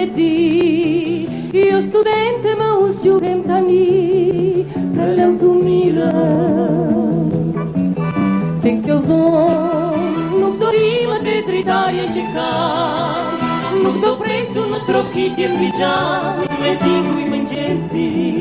lunedì, io studente ma un studentani, per l'autumira. Te che von, nuk do ima të dritarje që kam, nuk do presu në trotkitje mbi qanë, me dikuj mëngjesi.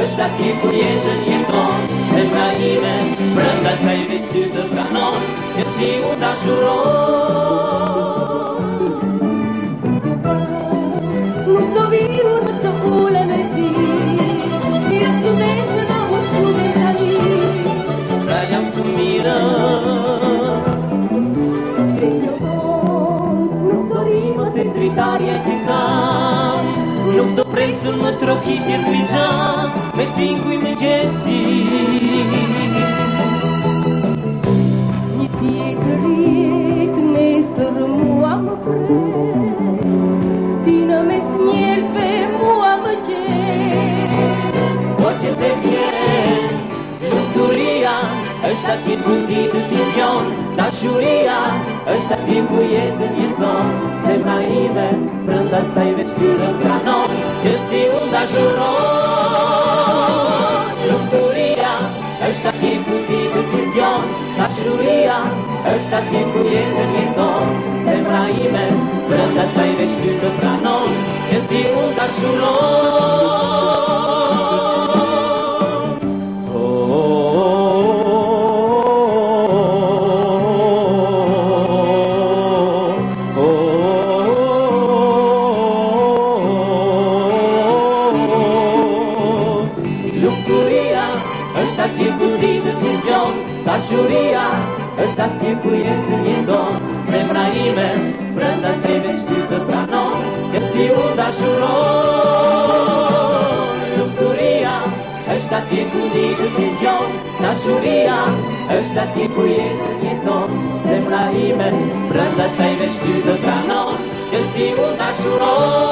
është aty ku jetën jeton Se pra ime, brënda se i veç ty të pranon Një si u të shuron Nuk të pule me ti Një student me ma u student të Pra jam të mirë të që Nuk do prej sur më të rokitje në pijan Me tinguj me gjesi Një tjetë rjetë nesër mua më përë Ti në mes njerëzve Mua më qërë Po që se vjenë Nuk të rria është ta kjetë ku të tizion Ta shuria është ta ku jetë njëtë Se ma ime Prënda sajve veç fyrën kanon Thank you. oh, oh, oh, dhe vizion, Dashuria është atë tim ku jetë një don, ime, brënda zeme qëty të pranon, e si u ta Lukturia, është atë ku vizion, shuria, është atë tim jetë një don, se mra ime, brënda zeme qëty të pranon, kësi si u ta